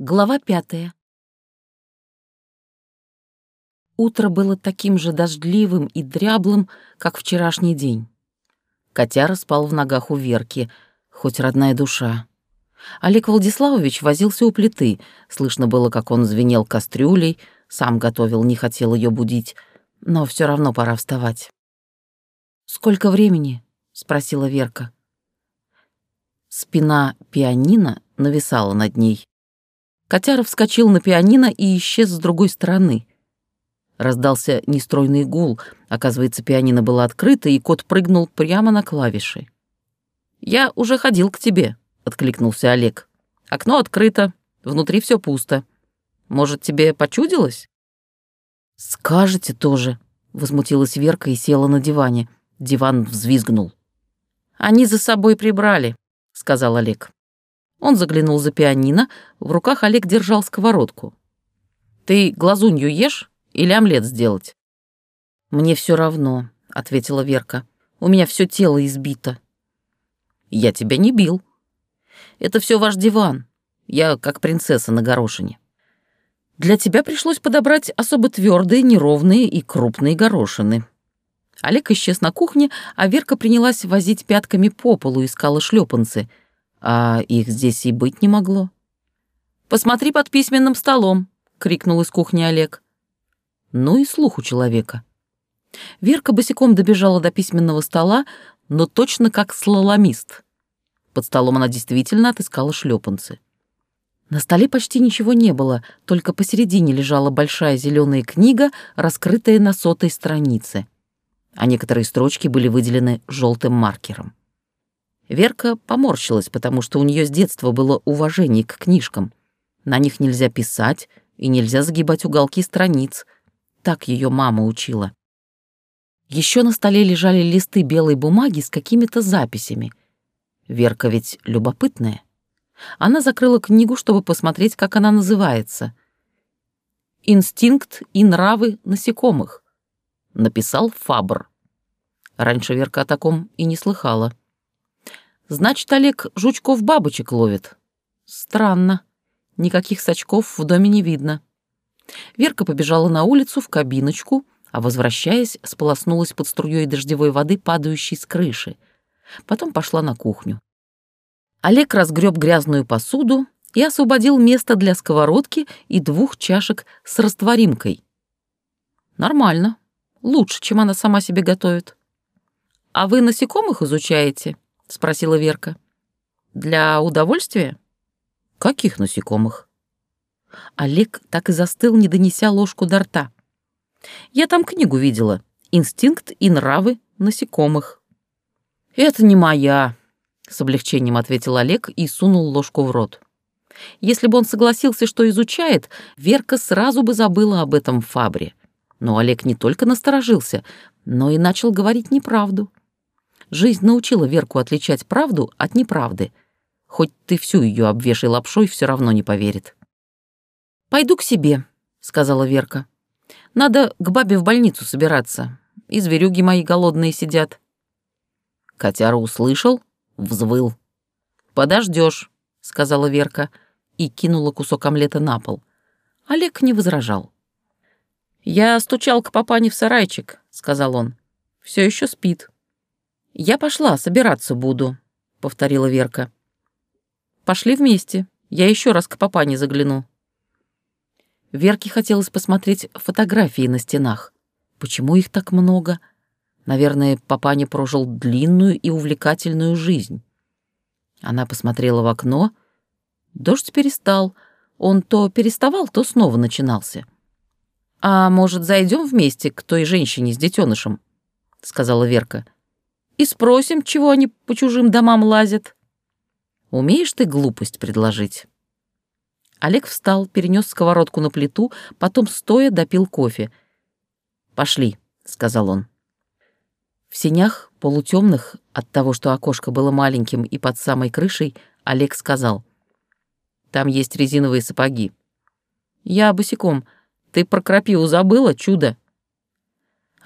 Глава пятая. Утро было таким же дождливым и дряблым, как вчерашний день. Котяра спал в ногах у Верки, хоть родная душа. Олег Владиславович возился у плиты, слышно было, как он звенел кастрюлей, сам готовил, не хотел ее будить, но все равно пора вставать. «Сколько времени?» — спросила Верка. Спина пианино нависала над ней. Котяра вскочил на пианино и исчез с другой стороны. Раздался нестройный гул. Оказывается, пианино было открыто, и кот прыгнул прямо на клавиши. «Я уже ходил к тебе», — откликнулся Олег. «Окно открыто, внутри все пусто. Может, тебе почудилось?» «Скажете тоже», — возмутилась Верка и села на диване. Диван взвизгнул. «Они за собой прибрали», — сказал Олег. Он заглянул за пианино, в руках Олег держал сковородку. «Ты глазунью ешь или омлет сделать?» «Мне все равно», — ответила Верка. «У меня все тело избито». «Я тебя не бил. Это все ваш диван. Я как принцесса на горошине. Для тебя пришлось подобрать особо твердые, неровные и крупные горошины». Олег исчез на кухне, а Верка принялась возить пятками по полу, искала шлепанцы — а их здесь и быть не могло. «Посмотри под письменным столом!» — крикнул из кухни Олег. Ну и слух у человека. Верка босиком добежала до письменного стола, но точно как слаломист. Под столом она действительно отыскала шлепанцы. На столе почти ничего не было, только посередине лежала большая зеленая книга, раскрытая на сотой странице, а некоторые строчки были выделены желтым маркером. Верка поморщилась, потому что у нее с детства было уважение к книжкам. На них нельзя писать и нельзя загибать уголки страниц. Так ее мама учила. Еще на столе лежали листы белой бумаги с какими-то записями. Верка ведь любопытная. Она закрыла книгу, чтобы посмотреть, как она называется. «Инстинкт и нравы насекомых», — написал Фабр. Раньше Верка о таком и не слыхала. Значит, Олег жучков-бабочек ловит. Странно. Никаких сачков в доме не видно. Верка побежала на улицу в кабиночку, а, возвращаясь, сполоснулась под струей дождевой воды, падающей с крыши. Потом пошла на кухню. Олег разгреб грязную посуду и освободил место для сковородки и двух чашек с растворимкой. Нормально. Лучше, чем она сама себе готовит. А вы насекомых изучаете? — спросила Верка. «Для удовольствия?» «Каких насекомых?» Олег так и застыл, не донеся ложку до рта. «Я там книгу видела. Инстинкт и нравы насекомых». «Это не моя», — с облегчением ответил Олег и сунул ложку в рот. Если бы он согласился, что изучает, Верка сразу бы забыла об этом в Фабре. Но Олег не только насторожился, но и начал говорить неправду. Жизнь научила Верку отличать правду от неправды. Хоть ты всю ее обвешай лапшой, все равно не поверит. «Пойду к себе», — сказала Верка. «Надо к бабе в больницу собираться. И зверюги мои голодные сидят». Котяра услышал, взвыл. Подождешь, сказала Верка и кинула кусок омлета на пол. Олег не возражал. «Я стучал к папане в сарайчик», — сказал он. Все еще спит». «Я пошла, собираться буду», — повторила Верка. «Пошли вместе. Я еще раз к папане загляну». Верке хотелось посмотреть фотографии на стенах. Почему их так много? Наверное, папаня прожил длинную и увлекательную жизнь. Она посмотрела в окно. Дождь перестал. Он то переставал, то снова начинался. «А может, зайдем вместе к той женщине с детенышем?» — сказала Верка. — и спросим, чего они по чужим домам лазят. Умеешь ты глупость предложить?» Олег встал, перенес сковородку на плиту, потом стоя допил кофе. «Пошли», — сказал он. В сенях, полутемных, от того, что окошко было маленьким и под самой крышей, Олег сказал. «Там есть резиновые сапоги». «Я босиком. Ты про крапиву забыла, чудо?»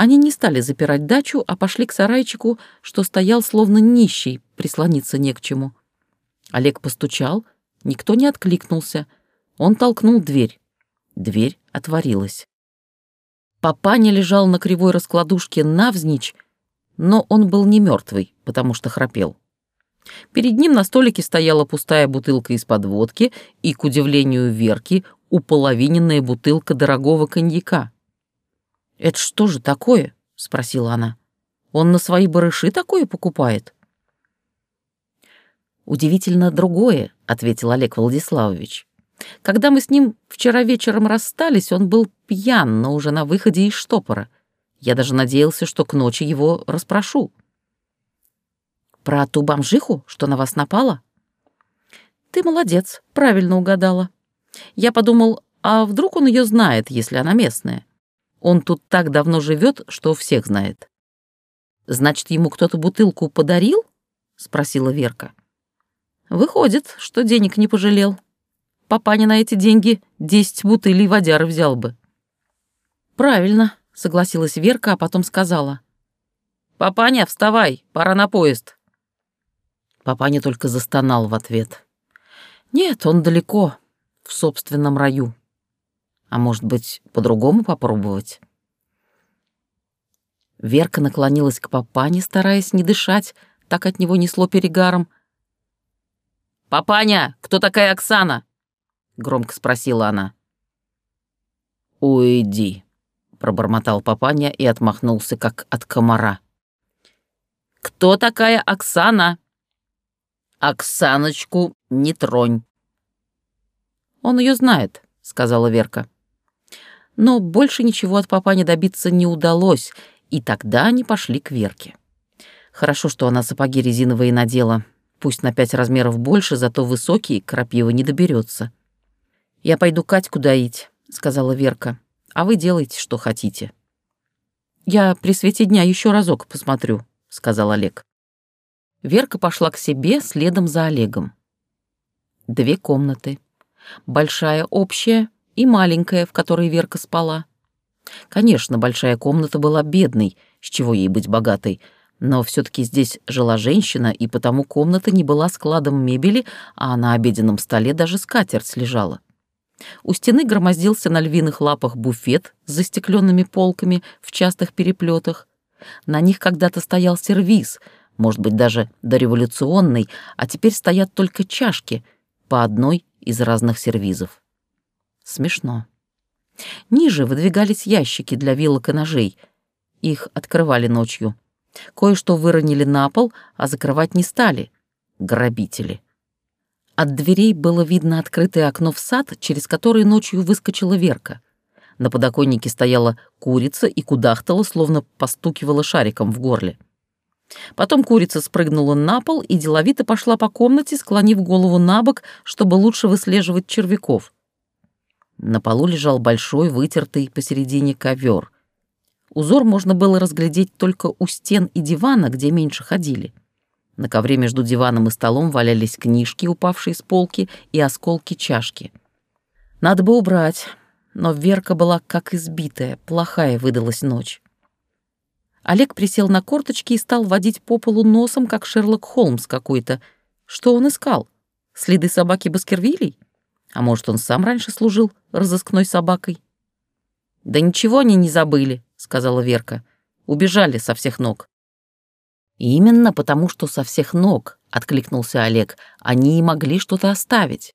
Они не стали запирать дачу, а пошли к сарайчику, что стоял словно нищий, прислониться не к чему. Олег постучал, никто не откликнулся. Он толкнул дверь. Дверь отворилась. Папаня лежал на кривой раскладушке навзничь, но он был не мертвый, потому что храпел. Перед ним на столике стояла пустая бутылка из-под водки и, к удивлению Верки, уполовиненная бутылка дорогого коньяка. «Это что же такое?» — спросила она. «Он на свои барыши такое покупает?» «Удивительно другое», — ответил Олег Владиславович. «Когда мы с ним вчера вечером расстались, он был пьян, но уже на выходе из штопора. Я даже надеялся, что к ночи его расспрошу». «Про ту бомжиху, что на вас напала?» «Ты молодец, правильно угадала. Я подумал, а вдруг он ее знает, если она местная? Он тут так давно живет, что всех знает». «Значит, ему кто-то бутылку подарил?» — спросила Верка. Выходит, что денег не пожалел. Папаня на эти деньги десять бутылей водяры взял бы. Правильно, согласилась Верка, а потом сказала. Папаня, вставай, пора на поезд. Папаня только застонал в ответ. Нет, он далеко, в собственном раю. А может быть, по-другому попробовать? Верка наклонилась к папане, стараясь не дышать, так от него несло перегаром, «Папаня, кто такая Оксана?» — громко спросила она. «Уйди», — пробормотал Папаня и отмахнулся, как от комара. «Кто такая Оксана?» «Оксаночку не тронь». «Он ее знает», — сказала Верка. Но больше ничего от Папани добиться не удалось, и тогда они пошли к Верке. Хорошо, что она сапоги резиновые надела, Пусть на пять размеров больше, зато высокий, крапива не доберется. «Я пойду Катьку доить», — сказала Верка. «А вы делайте, что хотите». «Я при свете дня еще разок посмотрю», — сказал Олег. Верка пошла к себе следом за Олегом. Две комнаты. Большая общая и маленькая, в которой Верка спала. Конечно, большая комната была бедной, с чего ей быть богатой — но все-таки здесь жила женщина, и потому комната не была складом мебели, а на обеденном столе даже скатерть лежала. У стены громоздился на львиных лапах буфет с застекленными полками в частых переплетах. На них когда-то стоял сервиз, может быть, даже дореволюционный, а теперь стоят только чашки, по одной из разных сервизов. Смешно. Ниже выдвигались ящики для вилок и ножей. Их открывали ночью. Кое-что выронили на пол, а закрывать не стали. Грабители. От дверей было видно открытое окно в сад, через которое ночью выскочила Верка. На подоконнике стояла курица и кудахтала, словно постукивала шариком в горле. Потом курица спрыгнула на пол и деловито пошла по комнате, склонив голову на бок, чтобы лучше выслеживать червяков. На полу лежал большой, вытертый посередине ковер — Узор можно было разглядеть только у стен и дивана, где меньше ходили. На ковре между диваном и столом валялись книжки, упавшие с полки, и осколки чашки. Надо бы убрать, но Верка была как избитая, плохая выдалась ночь. Олег присел на корточки и стал водить по полу носом, как Шерлок Холмс какой-то. Что он искал? Следы собаки Баскервилей? А может, он сам раньше служил разыскной собакой? Да ничего они не забыли, сказала Верка. Убежали со всех ног. Именно потому, что со всех ног, откликнулся Олег, они и могли что-то оставить.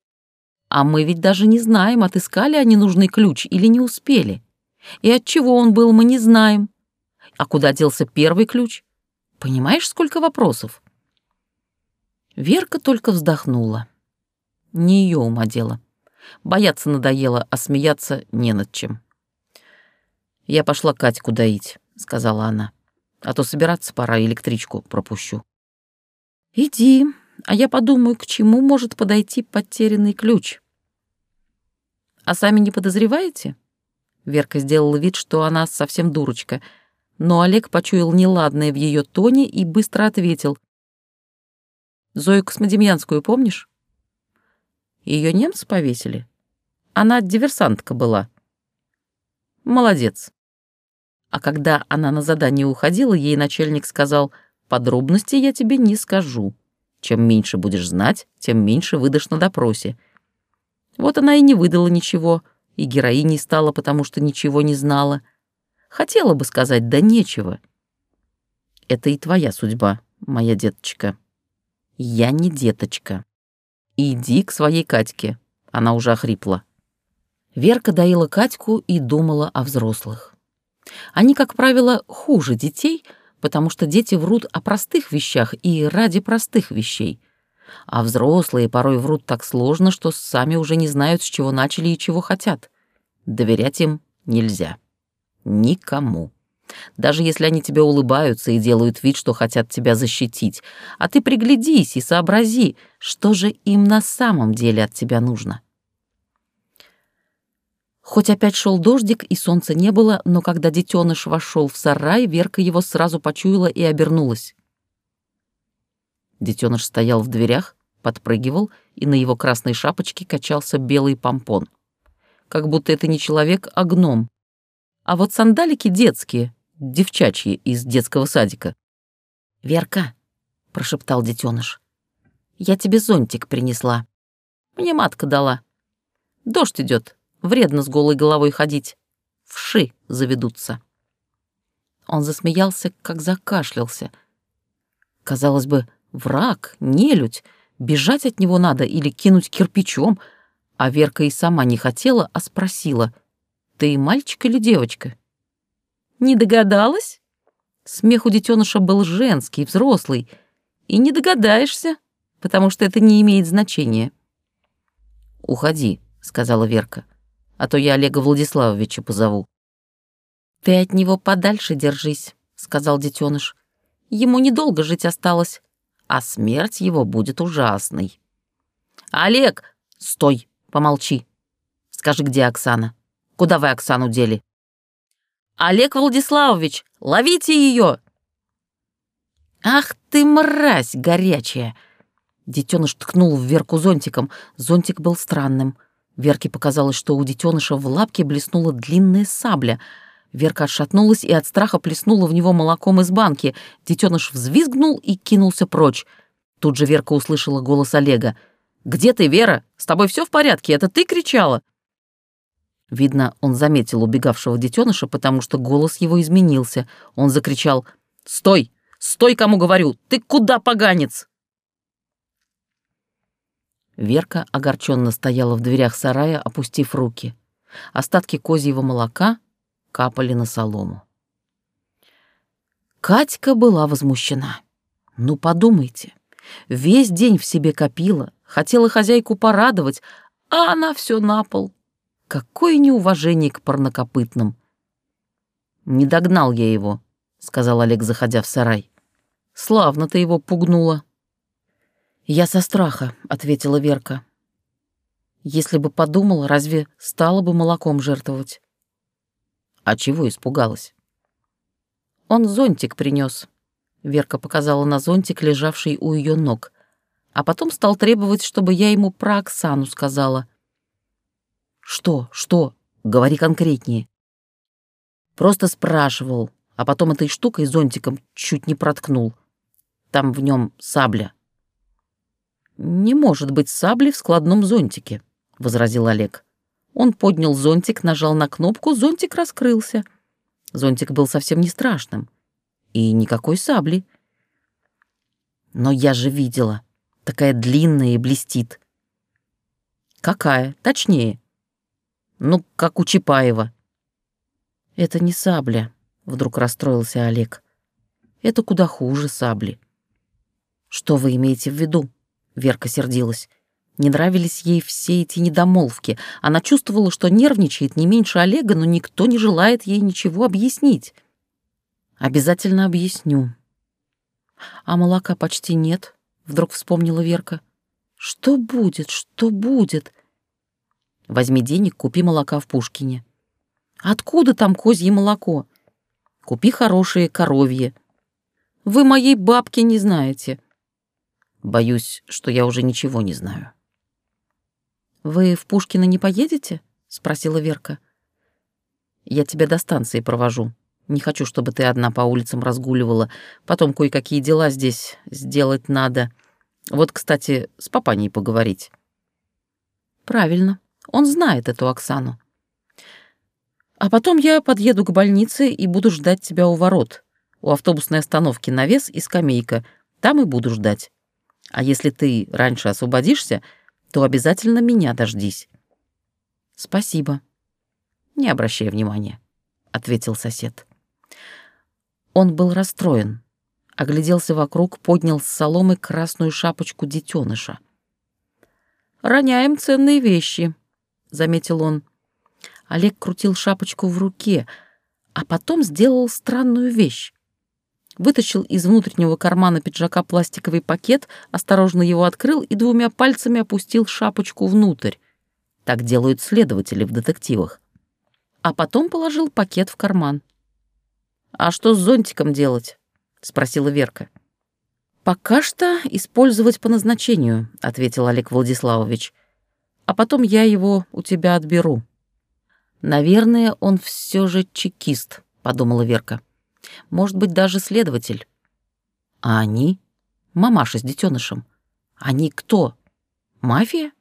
А мы ведь даже не знаем, отыскали они нужный ключ или не успели. И от чего он был, мы не знаем. А куда делся первый ключ? Понимаешь, сколько вопросов? Верка только вздохнула. Не ее ума дело. Бояться надоело, а смеяться не над чем. «Я пошла Катьку доить», — сказала она. «А то собираться пора, электричку пропущу». «Иди, а я подумаю, к чему может подойти потерянный ключ». «А сами не подозреваете?» Верка сделала вид, что она совсем дурочка, но Олег почуял неладное в ее тоне и быстро ответил. «Зою Космодемьянскую помнишь?» Ее немцы повесили. Она диверсантка была. Молодец. А когда она на задание уходила, ей начальник сказал, «Подробности я тебе не скажу. Чем меньше будешь знать, тем меньше выдашь на допросе. Вот она и не выдала ничего, и героиней стала, потому что ничего не знала. Хотела бы сказать, да нечего. Это и твоя судьба, моя деточка. Я не деточка. Иди к своей Катьке. Она уже охрипла. Верка доила Катьку и думала о взрослых. Они, как правило, хуже детей, потому что дети врут о простых вещах и ради простых вещей. А взрослые порой врут так сложно, что сами уже не знают, с чего начали и чего хотят. Доверять им нельзя. Никому. Даже если они тебе улыбаются и делают вид, что хотят тебя защитить. А ты приглядись и сообрази, что же им на самом деле от тебя нужно. Хоть опять шел дождик и солнца не было, но когда детеныш вошел в сарай, Верка его сразу почуяла и обернулась. Детеныш стоял в дверях, подпрыгивал, и на его красной шапочке качался белый помпон. Как будто это не человек, а гном. А вот сандалики детские, девчачьи из детского садика. «Верка», — прошептал детеныш, — «я тебе зонтик принесла. Мне матка дала. Дождь идет, Вредно с голой головой ходить. Вши заведутся. Он засмеялся, как закашлялся. Казалось бы, враг, нелюдь, бежать от него надо или кинуть кирпичом, а Верка и сама не хотела, а спросила, «Ты мальчик или девочка?» «Не догадалась?» Смех у детеныша был женский, взрослый, и не догадаешься, потому что это не имеет значения. «Уходи», — сказала Верка а то я Олега Владиславовича позову». «Ты от него подальше держись», — сказал детеныш. «Ему недолго жить осталось, а смерть его будет ужасной». «Олег! Стой, помолчи. Скажи, где Оксана? Куда вы Оксану дели?» «Олег Владиславович, ловите ее!» «Ах ты, мразь горячая!» Детеныш ткнул в Верку зонтиком. Зонтик был странным. Верке показалось, что у детеныша в лапке блеснула длинная сабля. Верка отшатнулась и от страха плеснула в него молоком из банки. Детеныш взвизгнул и кинулся прочь. Тут же Верка услышала голос Олега. «Где ты, Вера? С тобой все в порядке? Это ты кричала?» Видно, он заметил убегавшего детеныша, потому что голос его изменился. Он закричал «Стой! Стой, кому говорю! Ты куда, поганец?» Верка огорченно стояла в дверях сарая, опустив руки. Остатки козьего молока капали на солому. Катька была возмущена. Ну, подумайте, весь день в себе копила, хотела хозяйку порадовать, а она все на пол. Какое неуважение к парнокопытным. «Не догнал я его», — сказал Олег, заходя в сарай. «Славно ты его пугнула». «Я со страха», — ответила Верка. «Если бы подумала, разве стала бы молоком жертвовать?» «А чего испугалась?» «Он зонтик принес. Верка показала на зонтик, лежавший у ее ног, а потом стал требовать, чтобы я ему про Оксану сказала. «Что? Что? Говори конкретнее». Просто спрашивал, а потом этой штукой зонтиком чуть не проткнул. Там в нем сабля. «Не может быть сабли в складном зонтике», — возразил Олег. Он поднял зонтик, нажал на кнопку, зонтик раскрылся. Зонтик был совсем не страшным. И никакой сабли. Но я же видела. Такая длинная и блестит. Какая? Точнее. Ну, как у Чапаева. Это не сабля, вдруг расстроился Олег. Это куда хуже сабли. Что вы имеете в виду? Верка сердилась. Не нравились ей все эти недомолвки. Она чувствовала, что нервничает не меньше Олега, но никто не желает ей ничего объяснить. «Обязательно объясню». «А молока почти нет», — вдруг вспомнила Верка. «Что будет? Что будет?» «Возьми денег, купи молока в Пушкине». «Откуда там козье молоко?» «Купи хорошее коровье». «Вы моей бабки не знаете», Боюсь, что я уже ничего не знаю. «Вы в Пушкино не поедете?» — спросила Верка. «Я тебя до станции провожу. Не хочу, чтобы ты одна по улицам разгуливала. Потом кое-какие дела здесь сделать надо. Вот, кстати, с папаней поговорить». «Правильно», Он знает эту Оксану. А потом я подъеду к больнице и буду ждать тебя у ворот. У автобусной остановки навес и скамейка. Там и буду ждать. А если ты раньше освободишься, то обязательно меня дождись. Спасибо. Не обращай внимания, ответил сосед. Он был расстроен. Огляделся вокруг, поднял с соломы красную шапочку детеныша. «Роняем ценные вещи», — заметил он. Олег крутил шапочку в руке, а потом сделал странную вещь. Вытащил из внутреннего кармана пиджака пластиковый пакет, осторожно его открыл и двумя пальцами опустил шапочку внутрь. Так делают следователи в детективах. А потом положил пакет в карман. «А что с зонтиком делать?» — спросила Верка. «Пока что использовать по назначению», — ответил Олег Владиславович. «А потом я его у тебя отберу». «Наверное, он все же чекист», — подумала Верка. «Может быть, даже следователь». «А они? Мамаша с детенышем. Они кто? Мафия?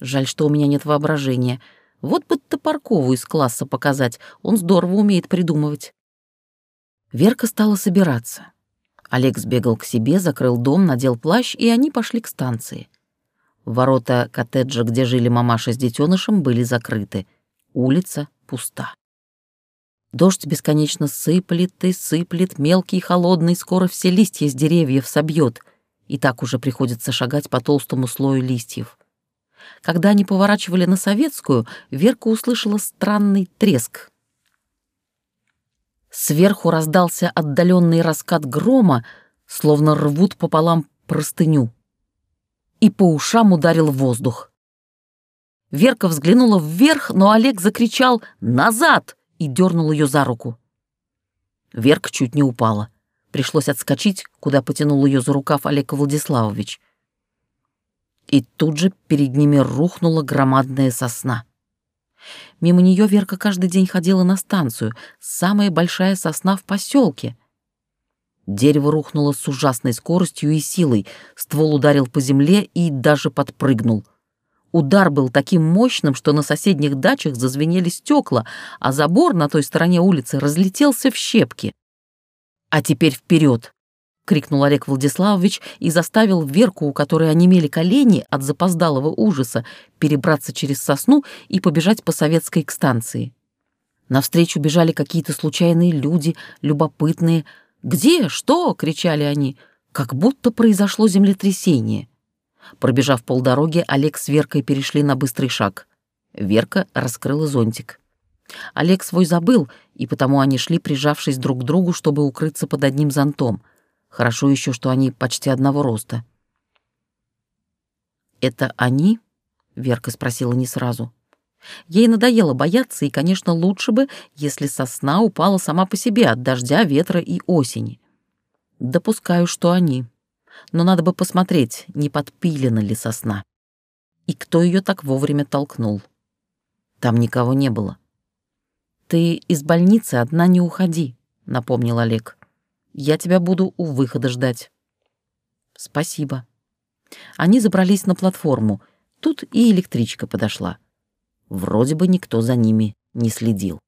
Жаль, что у меня нет воображения. Вот бы Топоркову из класса показать, он здорово умеет придумывать». Верка стала собираться. Олег сбегал к себе, закрыл дом, надел плащ, и они пошли к станции. Ворота коттеджа, где жили мамаша с детенышем, были закрыты — Улица пуста. Дождь бесконечно сыплет и сыплет, мелкий и холодный, скоро все листья с деревьев собьет, и так уже приходится шагать по толстому слою листьев. Когда они поворачивали на Советскую, Верка услышала странный треск. Сверху раздался отдаленный раскат грома, словно рвут пополам простыню. И по ушам ударил воздух. Верка взглянула вверх, но Олег закричал «Назад!» и дернул ее за руку. Верка чуть не упала. Пришлось отскочить, куда потянул ее за рукав Олег Владиславович. И тут же перед ними рухнула громадная сосна. Мимо нее Верка каждый день ходила на станцию, самая большая сосна в поселке. Дерево рухнуло с ужасной скоростью и силой, ствол ударил по земле и даже подпрыгнул — Удар был таким мощным, что на соседних дачах зазвенели стекла, а забор на той стороне улицы разлетелся в щепки. «А теперь вперед!» — крикнул Олег Владиславович и заставил Верку, у которой онемели колени от запоздалого ужаса, перебраться через сосну и побежать по советской к станции. Навстречу бежали какие-то случайные люди, любопытные. «Где? Что?» — кричали они. Как будто произошло землетрясение. Пробежав полдороги, Олег с Веркой перешли на быстрый шаг. Верка раскрыла зонтик. Олег свой забыл, и потому они шли, прижавшись друг к другу, чтобы укрыться под одним зонтом. Хорошо еще, что они почти одного роста. «Это они?» — Верка спросила не сразу. Ей надоело бояться, и, конечно, лучше бы, если сосна упала сама по себе от дождя, ветра и осени. Допускаю, что они но надо бы посмотреть, не подпилена ли сосна. И кто ее так вовремя толкнул. Там никого не было. «Ты из больницы одна не уходи», — напомнил Олег. «Я тебя буду у выхода ждать». «Спасибо». Они забрались на платформу. Тут и электричка подошла. Вроде бы никто за ними не следил.